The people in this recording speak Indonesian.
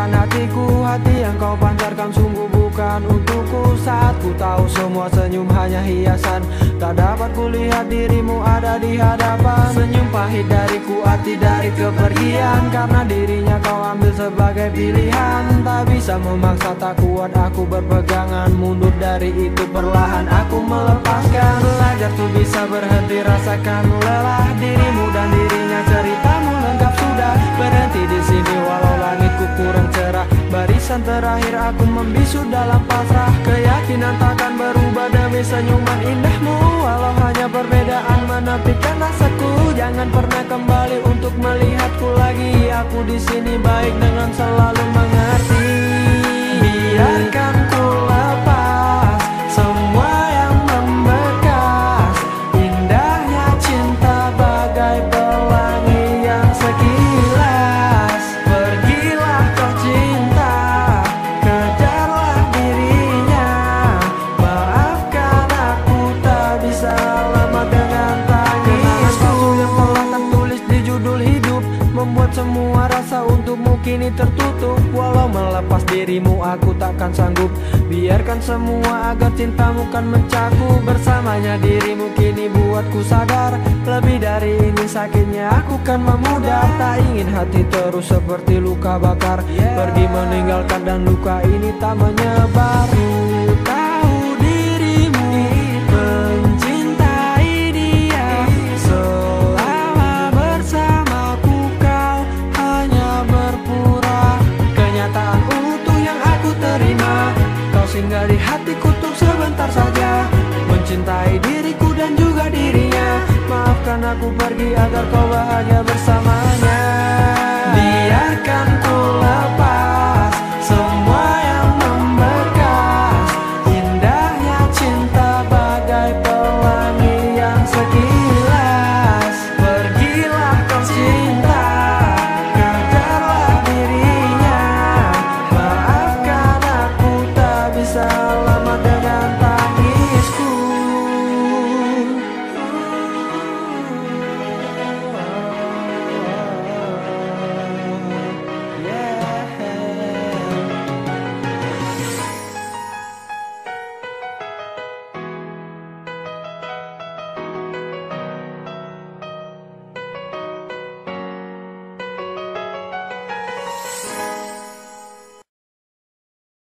dengan hatiku Hati yang kau pancarkan. Sungguh bukan untukku. Saat ku tahu semua senyum hanya hiasan. Tak dapat kulihat dirimu ada di hadapan. Senyum pahit dariku hati dari kepergian. Karena dirinya kau ambil sebagai pilihan. Tak bisa memaksa tak kuat aku berpegangan. Mundur dari itu perlahan aku melepaskan. Belajar tuh bisa berhenti rasakan lelah. Barisan terakhir aku membisu dalam pasrah. Keyakinan takkan berubah demi senyuman indahmu. Walau hanya perbedaan menepikan rasaku. Jangan pernah kembali untuk melihatku lagi. Aku di sini baik dengan selalu mengerti. Biarkan semua rasa untukmu kini tertutup. Walau melepas dirimu aku takkan sanggup. Biarkan semua agar cintamu kan mencakup. Bersamanya dirimu kini buatku sadar. Lebih dari ini sakitnya aku kan memudar. Tak ingin hati terus seperti luka bakar. Pergi meninggalkan dan luka ini tak menyebar Di hatiku untuk sebentar saja. Mencintai diriku dan juga dirinya. Maafkan aku pergi agar kau bahagia